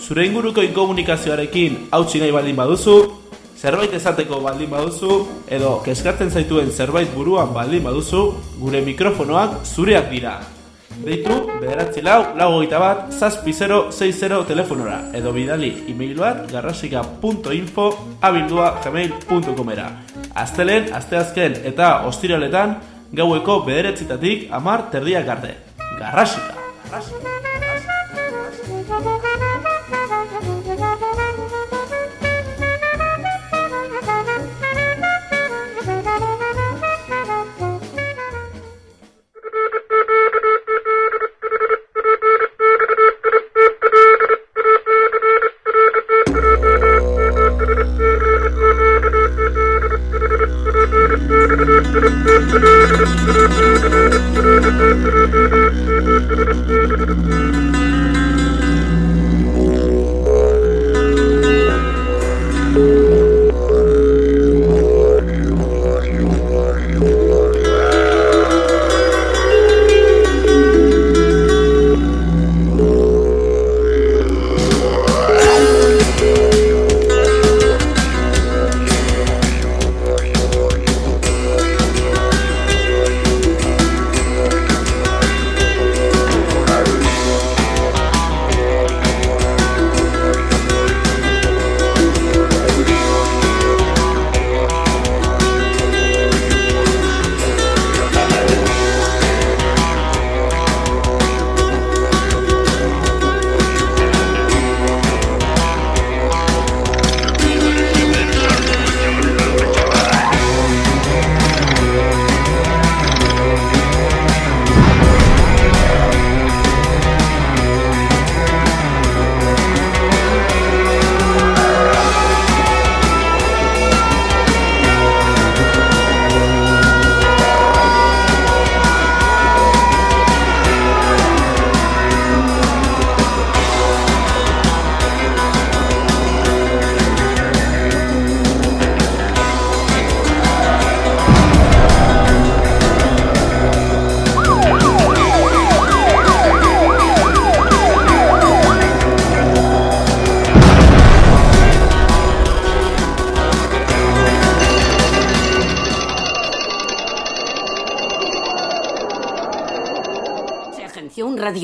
zure inguruko inkomunikazioarekin hautsi nahi baldin baduzu, zerbait esateko baldin baduzu, edo keskatzen zaituen zerbait buruan baldin baduzu, gure mikrofonoak zureak dira. Deitu, bederatzi lau, lau hogeita bat, zazpi 060 telefonora, edo bidali e-mail bat garrasika.info abildua gmail.com era. Aztelen, asteazken eta ostiraletan, gaueko bederetzitatik amar terdiak arte. Garrasika! Garrasika!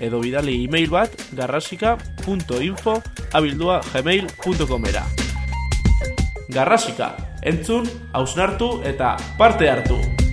Edo bidali e-mail bat garrasika.info abildua gmail.com era. Garrasika, entzun, hausnartu eta parte hartu.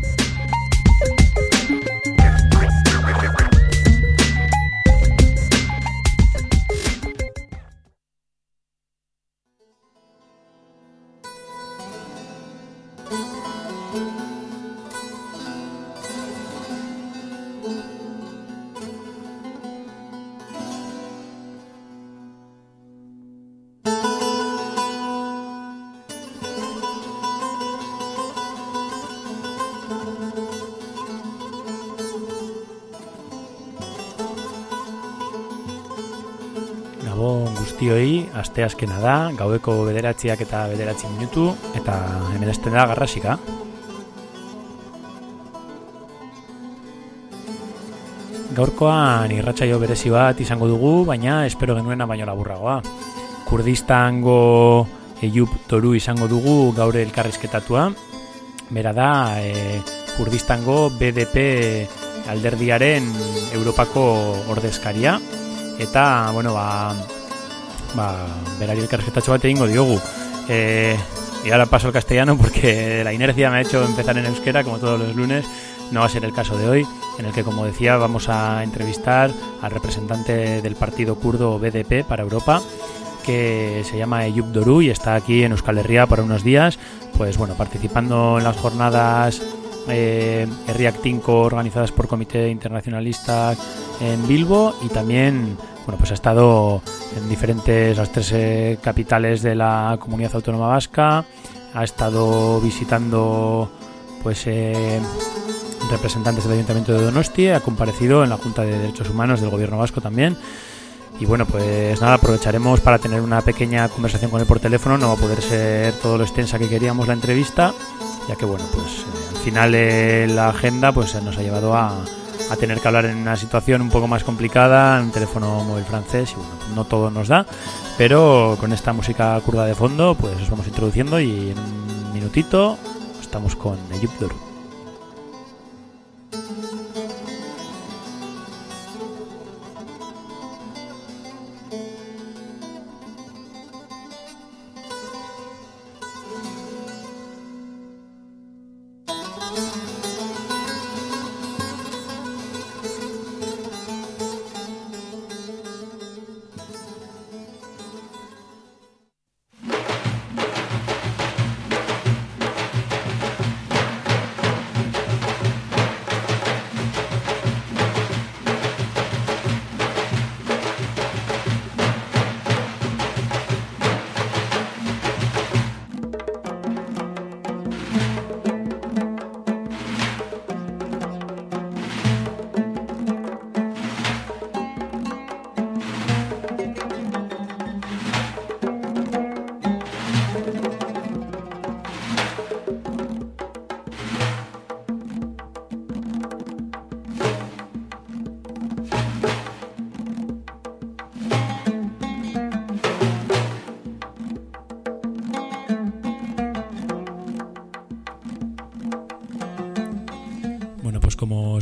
Guztioi, aste askena da, gaueko bederatziak eta bederatzi minutu, eta hemen da garrasika. Gaurkoan irratsaio berezi bat izango dugu, baina espero genuena baino laburragoa. Kurdistango Eyup Toru izango dugu gaur elkarrizketatua. Bera da, e, Kurdistango BDP alderdiaren Europako ordezkaria. Eta, bueno, ba, ba, berari elkarrezetatxo bat egingo diogu. Eh, y ahora paso al castellano porque la inercia me ha hecho empezar en euskera como todos los lunes. No va a ser el caso de hoy, en el que, como decía, vamos a entrevistar al representante del partido kurdo BDP para Europa, que se llama Eyüp Doru y está aquí en Euskal Herria por unos días, pues bueno, participando en las jornadas eh, organizadas por Comité Internacionalista en Bilbo y también bueno, pues ha estado en diferentes, las tres eh, capitales de la comunidad autónoma vasca, ha estado visitando pues eh, representantes del Ayuntamiento de Donostia, ha comparecido en la Junta de Derechos Humanos del Gobierno Vasco también. Y bueno, pues nada, aprovecharemos para tener una pequeña conversación con él por teléfono. No va a poder ser todo lo extensa que queríamos la entrevista, ya que bueno, pues eh, al final eh, la agenda pues nos ha llevado a, a tener que hablar en una situación un poco más complicada, en un teléfono móvil francés, y bueno, no todo nos da, pero con esta música curda de fondo, pues os vamos introduciendo y en un minutito estamos con Eyup Doru.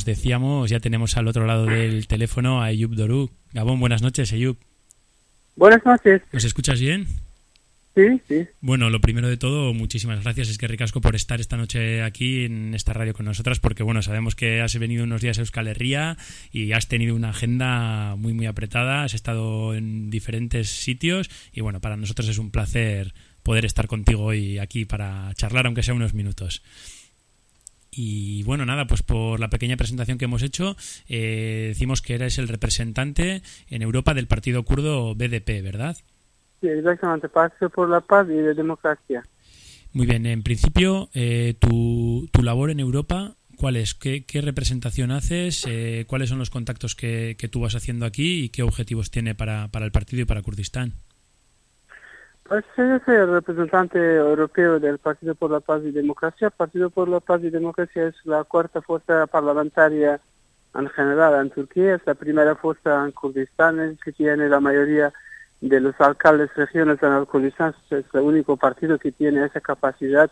Decíamos, ya tenemos al otro lado del teléfono a Ayub Dorú. Gabón, buenas noches, Ayub. Buenas noches. ¿Nos escuchas bien? Sí, sí. Bueno, lo primero de todo, muchísimas gracias. Es que ricasco por estar esta noche aquí en esta radio con nosotras, porque bueno, sabemos que has venido unos días a Euskal Herria y has tenido una agenda muy, muy apretada. Has estado en diferentes sitios y bueno, para nosotros es un placer poder estar contigo hoy aquí para charlar, aunque sea unos minutos. Y bueno, nada, pues por la pequeña presentación que hemos hecho, eh, decimos que eres el representante en Europa del partido kurdo BDP, ¿verdad? Sí, exactamente, Partido por la Paz y la Democracia. Muy bien, en principio, eh, tu, tu labor en Europa, ¿cuál es? ¿Qué, qué representación haces? Eh, ¿Cuáles son los contactos que, que tú vas haciendo aquí y qué objetivos tiene para, para el partido y para Kurdistán? Soy el representante europeo del Partido por la Paz y Democracia. El Partido por la Paz y Democracia es la cuarta fuerza parlamentaria en general en Turquía, es la primera fuerza en Kurdistán, que tiene la mayoría de los alcaldes regiones en el Kurdistán, es el único partido que tiene esa capacidad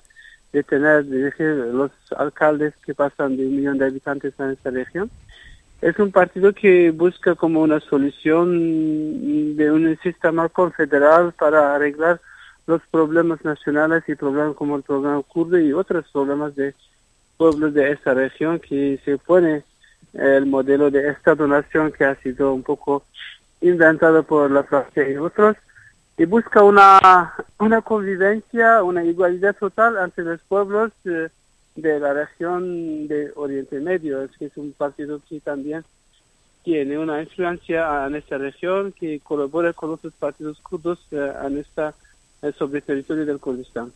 de tener, dirigir los alcaldes que pasan de un millón de habitantes en esta región. Es un partido que busca como una solución de un sistema confederal para arreglar los problemas nacionales y problemas como el problema kurdo y otros problemas de pueblos de esta región que se pone el modelo de Estado-Nación que ha sido un poco inventado por la Francia y otros y busca una, una convivencia, una igualdad total entre los pueblos eh, de la región de Oriente Medio, que es un partido que también tiene una influencia en esta región, que colabora con otros partidos kurdos eh, en esta, eh, sobre el territorio del Kurdistán.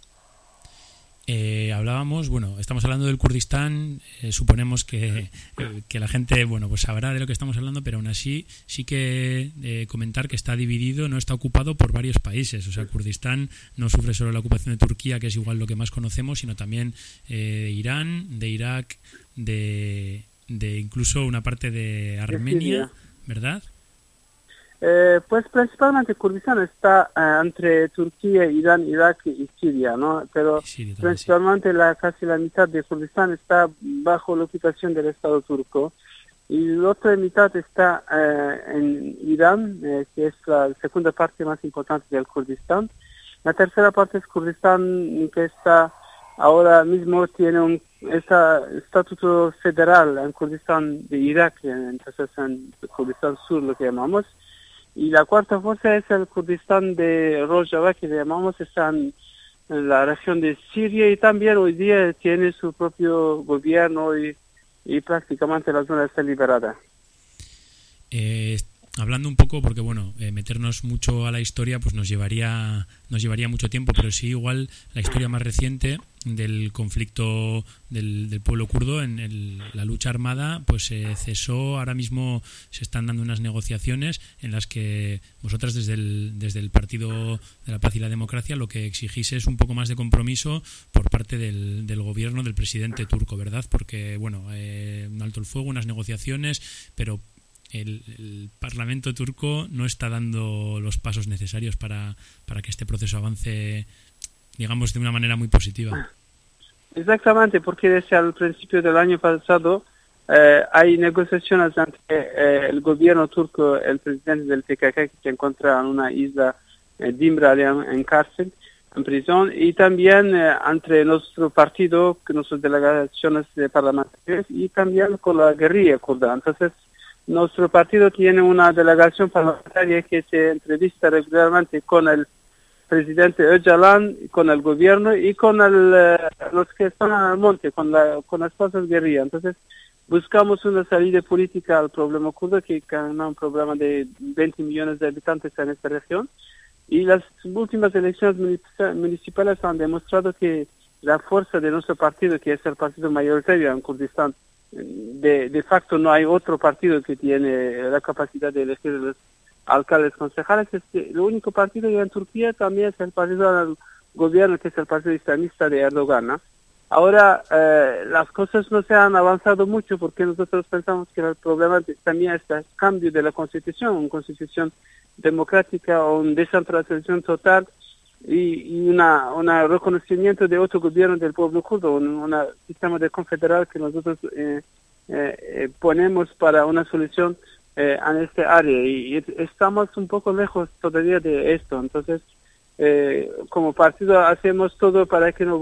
Eh, hablábamos, bueno, estamos hablando del Kurdistán, eh, suponemos que, eh, que, la gente, bueno, pues sabrá de lo que estamos hablando, pero aún así sí que eh, comentar que está dividido, no está ocupado por varios países. O sea, Kurdistán no sufre solo la ocupación de Turquía, que es igual lo que más conocemos, sino también de Irán, de Irak, de, de incluso una parte de Armenia, ¿verdad? Eh, pues principalmente Kurdistán está eh, entre Turquía, Irán, Irak y Siria, ¿no? Pero principalmente la, casi la mitad de Kurdistán está bajo la ocupación del Estado turco y la otra mitad está eh, en Irán, que es la segunda parte más importante del Kurdistán. La tercera parte es Kurdistán, que está ahora mismo tiene un estatuto federal en Kurdistán de Irak, entonces en Kurdistán Sur lo que llamamos y la cuarta fuerza es el Kurdistán de Rojava, que llamamos, está en, la región de Siria y también hoy día tiene su propio gobierno y, y prácticamente la zona está liberada. Eh, hablando un poco, porque bueno, eh, meternos mucho a la historia pues nos llevaría, nos llevaría mucho tiempo, pero sí igual la historia más reciente del conflicto del, pueblo kurdo en la lucha armada pues se cesó. Ahora mismo se están dando unas negociaciones en las que vosotras desde el, desde el partido de la paz y la democracia lo que exigís es un poco más de compromiso por parte del, del gobierno del presidente turco verdad porque bueno eh, un alto el fuego unas negociaciones pero el, Parlamento turco no está dando los pasos necesarios para, para que este proceso avance digamos, de una manera muy positiva. Exactamente, porque desde el principio del año pasado eh, hay negociaciones entre eh, el gobierno turco, el presidente del PKK que se encuentra en una isla eh, en cárcel, en prisión, y también eh, entre nuestro partido, nuestras delegaciones de parlamentarios y también con la guerrilla kurda. Entonces, nuestro partido tiene una delegación parlamentaria que se entrevista regularmente con el presidente Öcalan, con el gobierno y con el, eh, los que están al monte, con, la, con las fuerzas guerrillas. Entonces, buscamos una salida política al problema kurdo, que es un problema de 20 millones de habitantes en esta región. Y las últimas elecciones municipales han demostrado que la fuerza de nuestro partido, que es el partido mayoritario en Kurdistán, de, de facto no hay otro partido que tiene la capacidad de elegir los alcaldes concejales. el único partido en Turquía también es el partido del gobierno, que es el partido islamista de Erdogan. Ahora, eh, las cosas no se han avanzado mucho porque nosotros pensamos que el problema también es el cambio de la constitución, una constitución democrática o una descentralización total y, una, una reconocimiento de otro gobierno del pueblo kurdo, un, sistema de confederal que nosotros eh, eh, ponemos para una solución eh, en este área y, estamos un poco lejos todavía de esto. Entonces, eh, como partido hacemos todo para que no,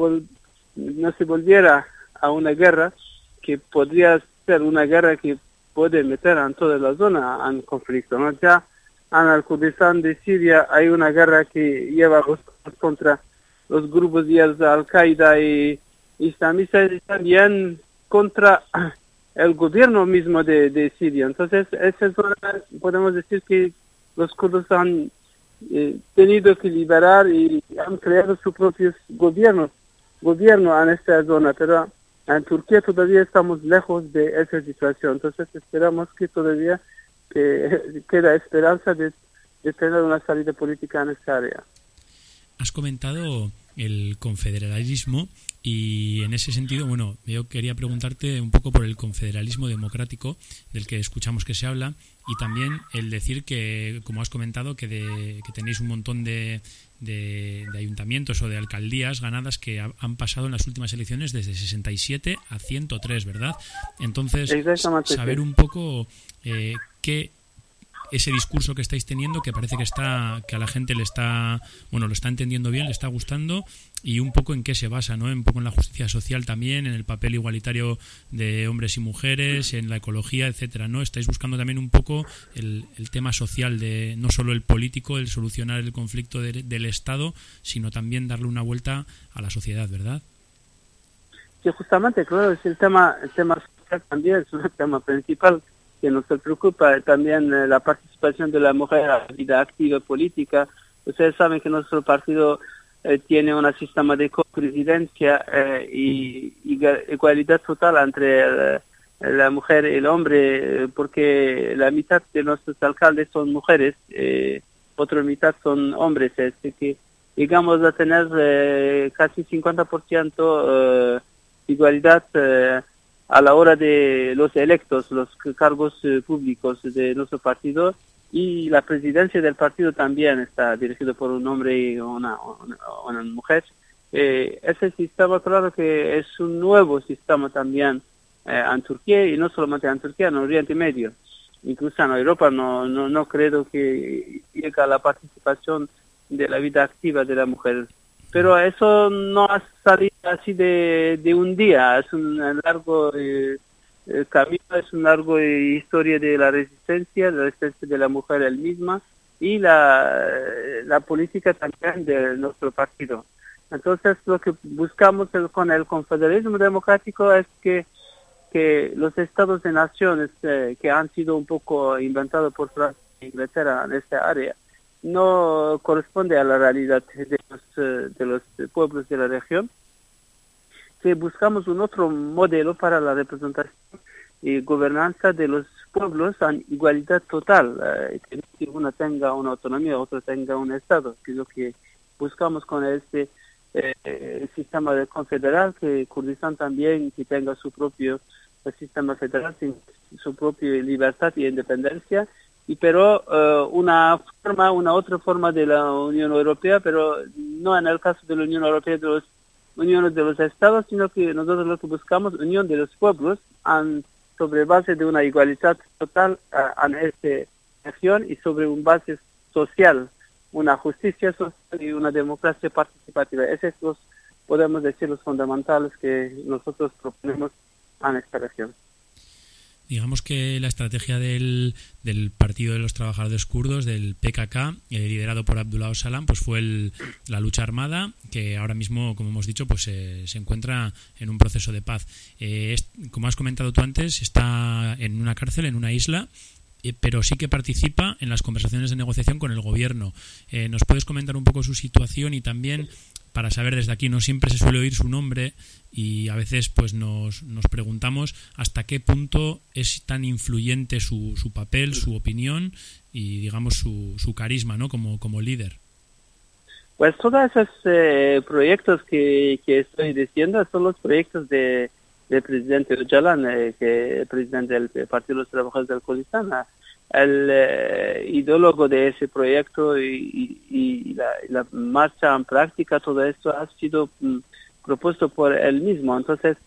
no se volviera a una guerra que podría ser una guerra que puede meter a toda la zona en conflicto. ¿no? Ya el Kurdistán de Siria hay una guerra que lleva contra los grupos de Al-Qaeda y islamistas y también contra el gobierno mismo de, Siria. Entonces, esa podemos decir que los kurdos han eh, tenido que liberar y han creado su propio gobierno, gobierno en esta zona, pero en Turquía todavía estamos lejos de esa situación. Entonces, esperamos que todavía que, queda esperanza de, de tener una salida política en esta área. Has comentado el confederalismo y en ese sentido, bueno, yo quería preguntarte un poco por el confederalismo democrático del que escuchamos que se habla y también el decir que, como has comentado, que, de, que tenéis un montón de, de, ayuntamientos o de alcaldías ganadas que han pasado en las últimas elecciones desde 67 a 103, ¿verdad? Entonces, saber un poco eh, qué ese discurso que estáis teniendo que parece que está que a la gente le está bueno lo está entendiendo bien le está gustando y un poco en qué se basa no un poco en la justicia social también en el papel igualitario de hombres y mujeres en la ecología etcétera no estáis buscando también un poco el, tema social de no solo el político el solucionar el conflicto del estado sino también darle una vuelta a la sociedad verdad sí justamente claro es el tema el tema social también es un tema principal que nos preocupa también eh, la participación de la mujer a la vida activa política. Ustedes saben que nuestro partido eh, tiene un sistema de copresidencia eh, y, igualdad total entre la mujer y el hombre, porque la mitad de nuestros alcaldes son mujeres, otra mitad son hombres, así que llegamos a tener casi 50% igualdad a la hora de los electos, los cargos eh, públicos de nuestro partido y la presidencia del partido también está dirigido por un hombre y una, una, mujer. Eh, ese sistema, claro que es un nuevo sistema también eh, en Turquía y no solamente en Turquía, en Oriente Medio. Incluso en Europa no, no, no creo que llegue a la participación de la vida activa de la mujer pero eso no ha salido así de, de un día, es un largo eh, eh, camino, es un largo eh, historia de la resistencia, la resistencia de la mujer él misma y la, la política también de nuestro partido. Entonces lo que buscamos con el confederalismo democrático es que, que los estados de naciones que han sido un poco inventados por Inglaterra en esta área no corresponde a la realidad de los, eh, de los pueblos de la región, que buscamos un otro modelo para la representación y gobernanza de los pueblos en igualdad total, eh, que uno tenga una autonomía, otro tenga un Estado, que es lo que buscamos con este eh, sistema de confederal, que Kurdistán también que tenga su propio sistema federal, su propia libertad y independencia, y pero eh, una forma, una otra forma de la Unión Europea, pero no en el caso de la Unión Europea de los uniones de los estados, sino que nosotros lo que buscamos unión de los pueblos sobre base de una igualdad total en esta región y sobre un base social, una justicia social y una democracia participativa. Esos los, podemos decir, los fundamentales que nosotros proponemos en esta región. Digamos que la estrategia del, del Partido de los Trabajadores Kurdos, del PKK, eh, liderado por Abdullah Ocalan, pues fue el, la lucha armada que ahora mismo, como hemos dicho, pues eh, se encuentra en un proceso de paz. Eh, como has comentado tú antes, está en una cárcel, en una isla, pero sí que participa en las conversaciones de negociación con el gobierno. ¿Nos puedes comentar un poco su situación y también para saber desde aquí no siempre se suele oír su nombre y a veces pues nos, nos preguntamos hasta qué punto es tan influyente su, su papel, su opinión y digamos su, su carisma ¿no? como, como líder. Pues todos esos eh, proyectos que, que, estoy diciendo son los proyectos de, del presidente Öcalan, eh, que presidente del Partido de los Trabajadores del Kurdistán el eh, ideólogo de ese proyecto y, la, marcha en práctica, todo esto ha sido mm, propuesto por él mismo. Entonces,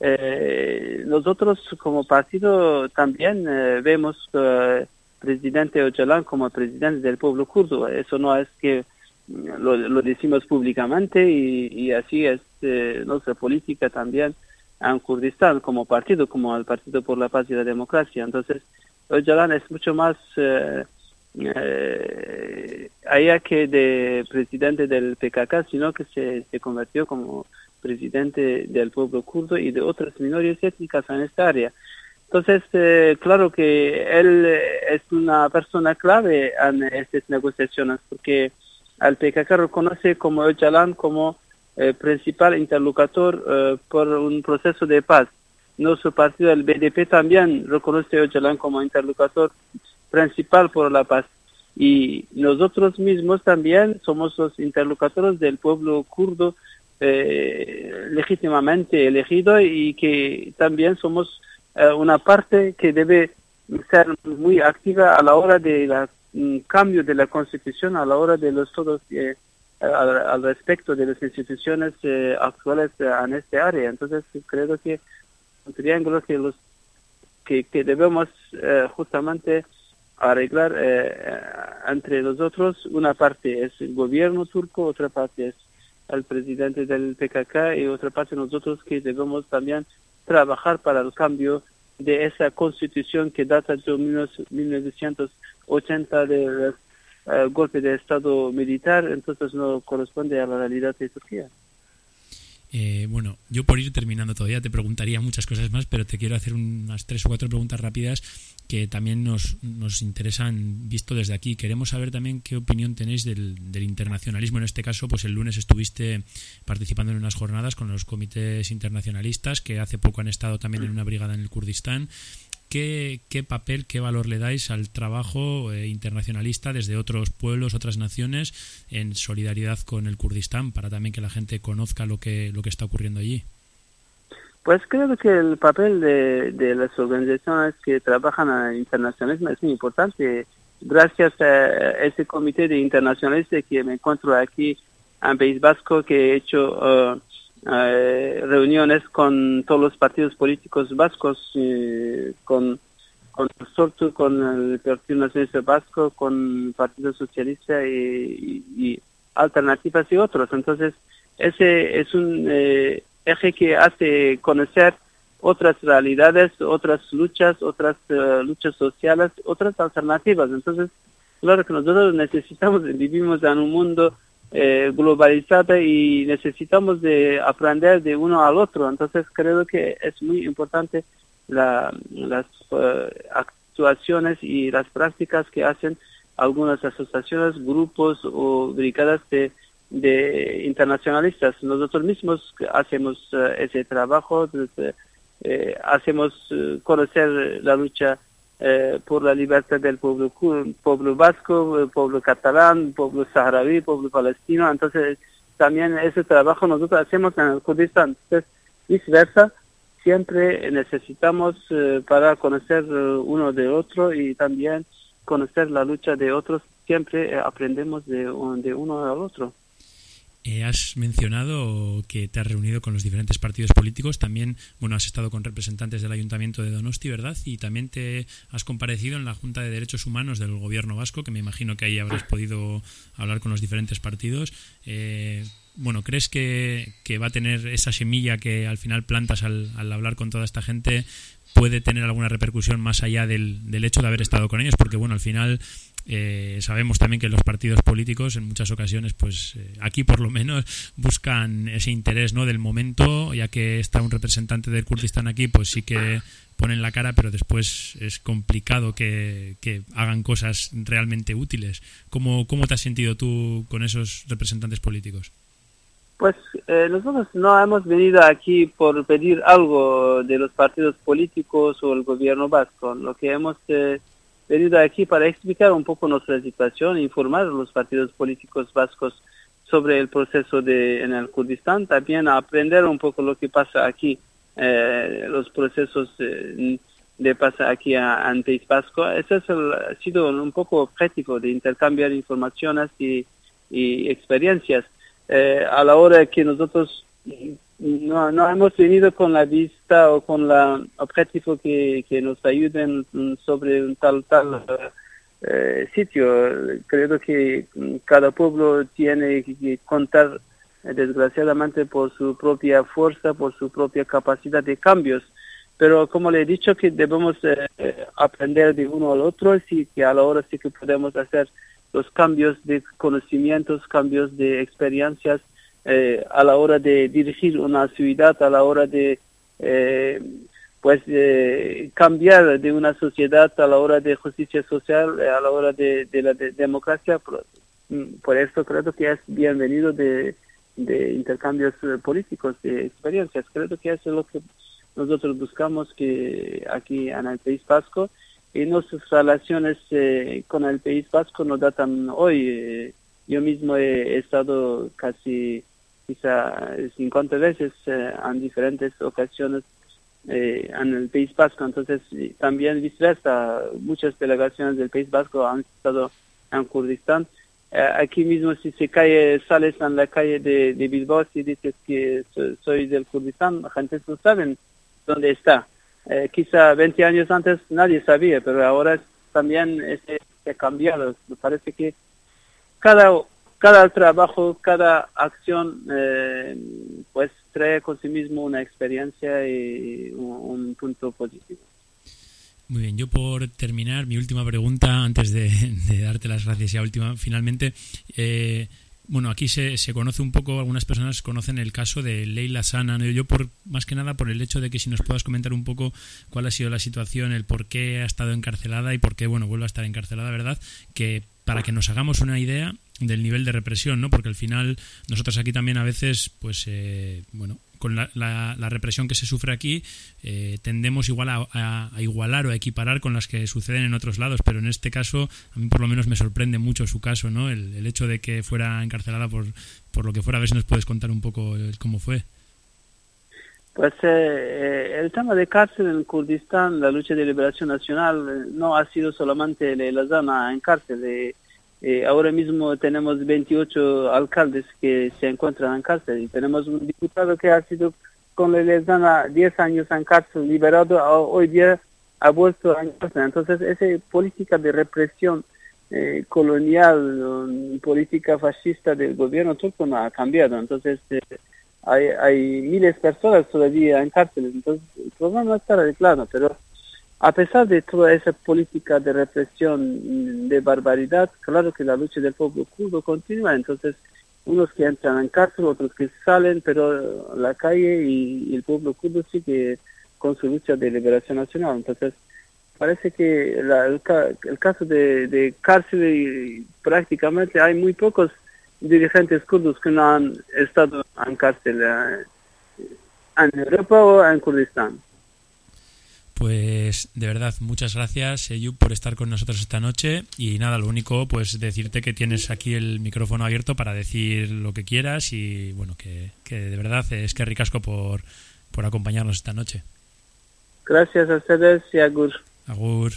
eh, nosotros como partido también eh, vemos vemos presidente Öcalan como presidente del pueblo kurdo. Eso no es que mm, lo, decimos públicamente y, así es nuestra política también en Kurdistán como partido, como el Partido por la Paz y la Democracia. Entonces, Öcalan es mucho más eh, eh, allá que de presidente del PKK, sino que se, convirtió como presidente del pueblo kurdo y de otras minorías étnicas en esta área. Entonces, eh, claro que él es una persona clave en estas negociaciones, porque al PKK reconoce como Öcalan como eh, principal interlocutor eh, por un proceso de paz nuestro partido, el BDP, también reconoce a Öcalan como interlocutor principal por la paz. Y nosotros mismos también somos los interlocutores del pueblo kurdo eh, legítimamente elegido y que también somos eh, una parte que debe ser muy activa a la hora de la mm, cambio de la constitución, a la hora de los todos eh, al, respecto de las instituciones actuales en este área. Entonces creo que un triángulo que los que, debemos eh, justamente arreglar eh, entre nosotros. Una parte es el gobierno turco, otra parte es el presidente del PKK y otra parte nosotros que debemos también trabajar para el cambio de esa constitución que data de 1980 del eh, golpe de Estado militar, entonces no corresponde a la realidad de Turquía. Eh, bueno, yo por ir terminando todavía te preguntaría muchas cosas más, pero te quiero hacer unas tres o cuatro preguntas rápidas que también nos, nos interesan visto desde aquí. Queremos saber también qué opinión tenéis del, del, internacionalismo. En este caso, pues el lunes estuviste participando en unas jornadas con los comités internacionalistas que hace poco han estado también en una brigada en el Kurdistán ¿Qué, papel, qué valor le dais al trabajo eh, internacionalista desde otros pueblos, otras naciones, en solidaridad con el Kurdistán, para también que la gente conozca lo que, lo que está ocurriendo allí? Pues creo que el papel de, las organizaciones que trabajan en internacionalismo es muy importante. Gracias a ese comité de internacionalistas que me encuentro aquí en País Vasco, que he hecho... Uh, eh, reuniones con todos los partidos políticos vascos, eh, con con Sortu, con el Partido Nacionalista Vasco, con el Partido Socialista y, alternativas y otros. Entonces, ese es un eh, eje que hace conocer otras realidades, otras luchas, otras luchas sociales, otras alternativas. Entonces, claro que nosotros necesitamos, vivimos en un mundo eh, globalizada y necesitamos de aprender de uno al otro. Entonces creo que es muy importante las eh, actuaciones y las prácticas que hacen algunas asociaciones, grupos o brigadas de, de internacionalistas. Nosotros mismos hacemos eh, ese trabajo, eh, hacemos conocer la lucha por la libertad del pueblo, pueblo vasco, pueblo catalán, pueblo saharaui, pueblo palestino. Entonces, también ese trabajo nosotros hacemos en el Kurdistán. Entonces, viceversa, siempre necesitamos para conocer uno de otro y también conocer la lucha de otros, siempre aprendemos de, de uno al otro. Eh, has mencionado que te has reunido con los diferentes partidos políticos, también bueno has estado con representantes del Ayuntamiento de Donosti, ¿verdad? Y también te has comparecido en la Junta de Derechos Humanos del Gobierno Vasco, que me imagino que ahí habrás podido hablar con los diferentes partidos. Eh, bueno, ¿crees que, que, va a tener esa semilla que al final plantas al, al hablar con toda esta gente? ¿Puede tener alguna repercusión más allá del, del hecho de haber estado con ellos? Porque bueno, al final eh, sabemos también que los partidos políticos en muchas ocasiones, pues eh, aquí por lo menos buscan ese interés no del momento, ya que está un representante del Kurdistán aquí, pues sí que ponen la cara, pero después es complicado que, hagan cosas realmente útiles. ¿Cómo, ¿Cómo te has sentido tú con esos representantes políticos? Pues eh, nosotros no hemos venido aquí por pedir algo de los partidos políticos o el gobierno vasco. Lo que hemos venido aquí para explicar un poco nuestra situación, informar a los partidos políticos vascos sobre el proceso de, en el Kurdistán, también aprender un poco lo que pasa aquí, eh, los procesos eh, de pasa aquí en País Vasco. Ese es ha sido un poco objetivo de intercambiar informaciones y, experiencias. Eh, a la hora que nosotros no, no hemos venido con la vista o con el objetivo que, que nos ayuden sobre un tal tal eh, sitio. Creo que cada pueblo tiene que contar desgraciadamente por su propia fuerza, por su propia capacidad de cambios. Pero como le he dicho que debemos eh, aprender de uno al otro, sí que a la hora sí que podemos hacer los cambios de conocimientos, cambios de experiencias eh, a la hora de dirigir una ciudad, a la hora de eh, pues cambiar de una sociedad, a la hora de justicia social, a la hora de, la democracia. Mm, por, eso creo que es bienvenido de, intercambios eh, políticos, de experiencias. Creo que eso es lo que nosotros buscamos que aquí en el País Vasco y nuestras relaciones con el País Vasco nos datan hoy. yo mismo he estado casi quizá 50 veces eh, en diferentes ocasiones eh, en el País Vasco. Entonces, también viceversa, muchas delegaciones del País Vasco han estado en Kurdistán. Eh, aquí mismo, si se cae, sales en la calle de, Bilbao y dices que soy, del Kurdistán, la gente no sabe dónde está. quizá 20 años antes nadie sabía, pero ahora también se ha cambiado. Me parece que cada cada trabajo, cada acción, eh, pues trae con sí mismo una experiencia y un, punto positivo. Muy bien, yo por terminar, mi última pregunta, antes de, darte las gracias ya última, finalmente, eh, bueno, aquí se, se, conoce un poco, algunas personas conocen el caso de Leila Sana. Yo, por más que nada, por el hecho de que si nos puedas comentar un poco cuál ha sido la situación, el por qué ha estado encarcelada y por qué, bueno, vuelve a estar encarcelada, ¿verdad? Que para que nos hagamos una idea, del nivel de represión, ¿no? Porque al final nosotros aquí también a veces, pues, eh, bueno, con la, la, represión que se sufre aquí, eh, tendemos igual a, igualar o a equiparar con las que suceden en otros lados, pero en este caso, a mí por lo menos me sorprende mucho su caso, ¿no? El, hecho de que fuera encarcelada por, por lo que fuera, a ver si nos puedes contar un poco cómo fue. Pues eh, el tema de cárcel en Kurdistán, la lucha de liberación nacional, no ha sido solamente la zona en cárcel. Eh, ahora mismo tenemos 28 alcaldes que se encuentran en cárcel y tenemos un diputado que ha sido con la lesana 10 años en cárcel, liberado, hoy día ha vuelto a cárcel. Entonces, esa política de represión eh, colonial, política fascista del gobierno turco no ha cambiado. Entonces, eh, hay, hay miles de personas todavía en cárcel. Entonces, el problema no está arreglado, pero a pesar de toda esa política de represión, de barbaridad, claro que la lucha del pueblo kurdo continúa, entonces unos que entran en cárcel, otros que salen, pero la calle y, el pueblo kurdo sigue con su lucha de liberación nacional. Entonces, parece que el, caso de, cárcel prácticamente hay muy pocos dirigentes kurdos que no han estado en cárcel eh, en Europa o en Kurdistán. Pues de verdad, muchas gracias, Eyub, por estar con nosotros esta noche. Y nada, lo único, pues decirte que tienes aquí el micrófono abierto para decir lo que quieras y bueno, que, de verdad es que ricasco por, por acompañarnos esta noche. Gracias a ustedes y a Gus. Agur.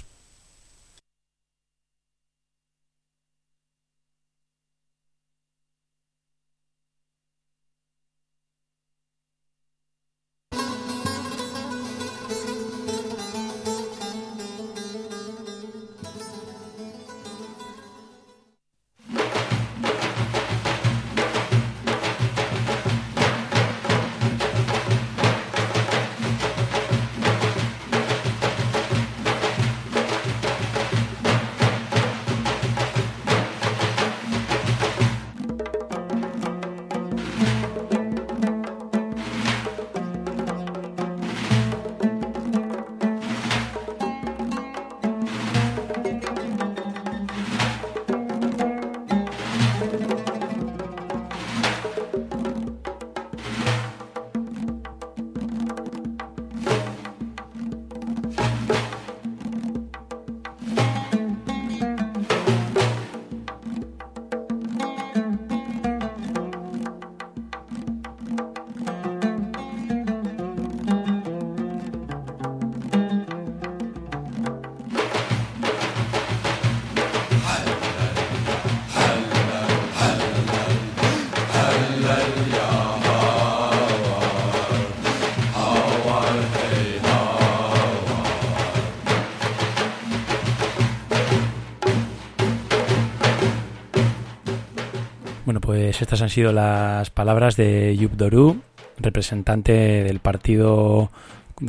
Estas han sido las palabras de Yub Doru, representante del partido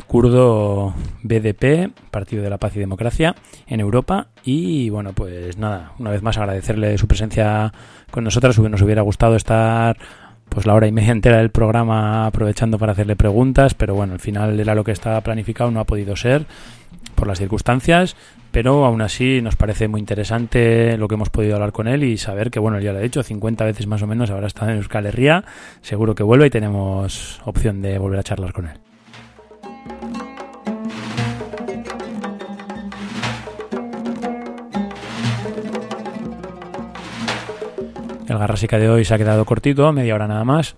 kurdo BDP, Partido de la Paz y Democracia, en Europa. Y bueno, pues nada, una vez más agradecerle su presencia con nosotras. Nos hubiera gustado estar pues la hora y media entera del programa aprovechando para hacerle preguntas, pero bueno, al final era lo que estaba planificado, no ha podido ser por las circunstancias pero aún así nos parece muy interesante lo que hemos podido hablar con él y saber que, bueno, ya lo he dicho, 50 veces más o menos ahora está en Euskal Herria, seguro que vuelve y tenemos opción de volver a charlar con él. El Garrasica de hoy se ha quedado cortito, media hora nada más,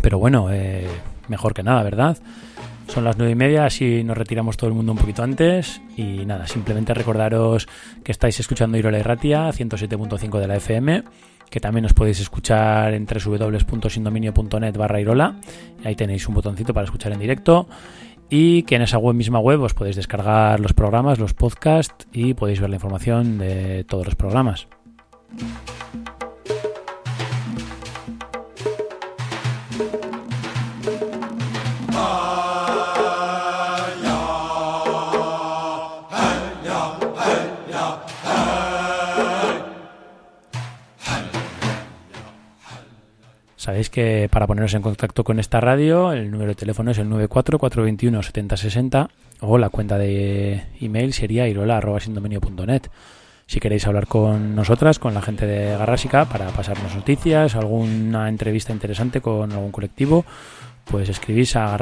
pero bueno, eh, mejor que nada, ¿verdad? Son las nueve y media, así nos retiramos todo el mundo un poquito antes. Y nada, simplemente recordaros que estáis escuchando Irola y Ratia, 107.5 de la FM, que también os podéis escuchar en www.sindominio.net barra Irola. Ahí tenéis un botoncito para escuchar en directo. Y que en esa web, misma web os podéis descargar los programas, los podcasts y podéis ver la información de todos los programas. Sabéis que para poneros en contacto con esta radio, el número de teléfono es el 944217060 o la cuenta de email sería irola.sindominio.net. Si queréis hablar con nosotras, con la gente de Garrásica, para pasarnos noticias, alguna entrevista interesante con algún colectivo, pues escribís a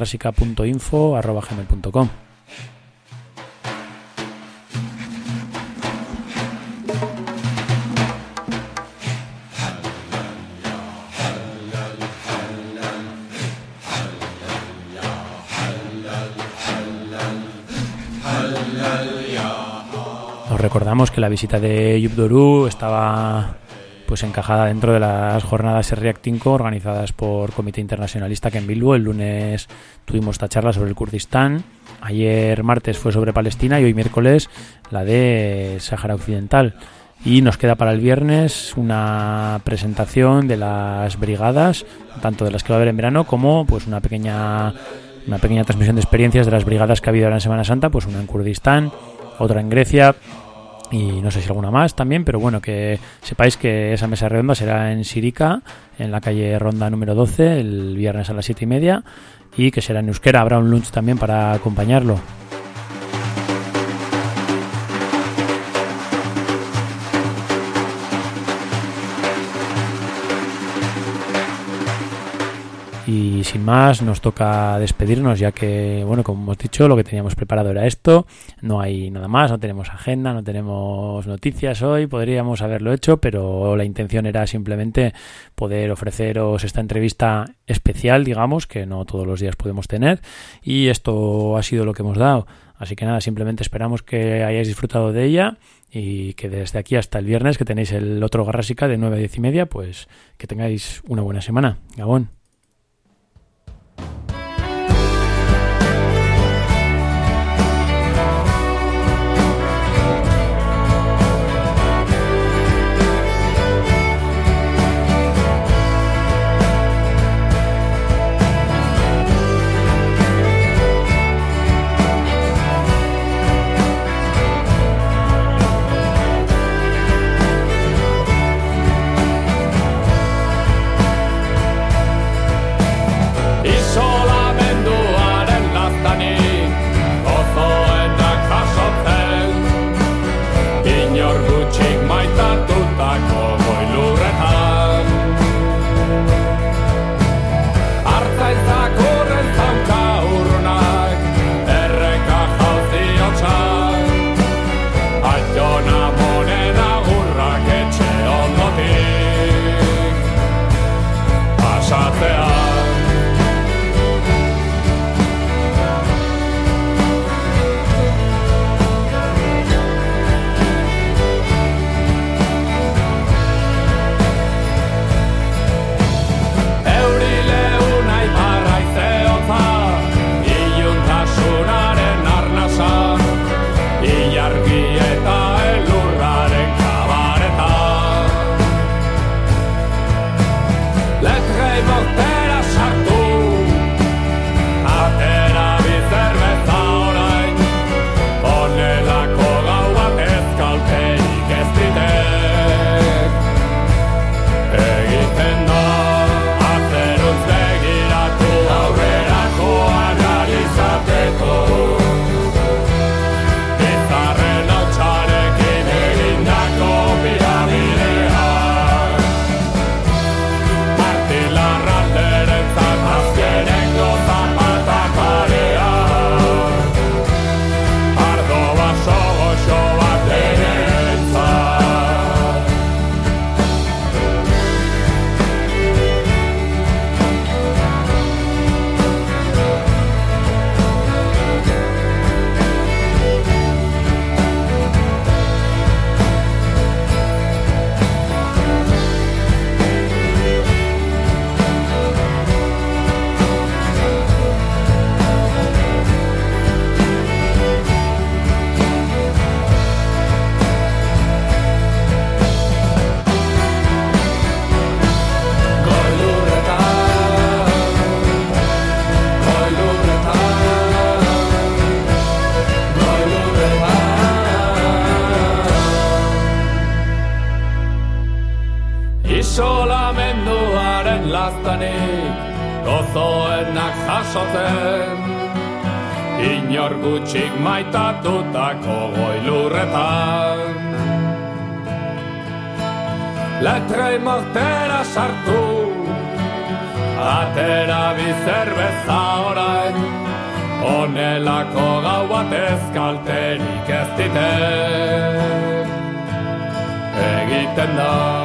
recordamos que la visita de Yubdoru estaba pues encajada dentro de las jornadas React organizadas por Comité Internacionalista que en Bilbo. El lunes tuvimos esta charla sobre el Kurdistán. Ayer martes fue sobre Palestina y hoy miércoles la de Sáhara Occidental. Y nos queda para el viernes una presentación de las brigadas, tanto de las que va a haber en verano como pues una pequeña una pequeña transmisión de experiencias de las brigadas que ha habido ahora en Semana Santa, pues una en Kurdistán, otra en Grecia, y no sé si alguna más también, pero bueno, que sepáis que esa mesa redonda será en Sirica, en la calle Ronda número 12, el viernes a las 7 y media, y que será en Euskera. Habrá un lunch también para acompañarlo. Y sin más, nos toca despedirnos, ya que, bueno, como hemos dicho, lo que teníamos preparado era esto. No hay nada más, no tenemos agenda, no tenemos noticias hoy. Podríamos haberlo hecho, pero la intención era simplemente poder ofreceros esta entrevista especial, digamos, que no todos los días podemos tener. Y esto ha sido lo que hemos dado. Así que nada, simplemente esperamos que hayáis disfrutado de ella y que desde aquí hasta el viernes, que tenéis el otro Garrásica de 9 a 10 y media, pues que tengáis una buena semana. Gabón. batera sartu Atera bizer beza orain Onelako gauat ez kalterik ez diten Egiten da.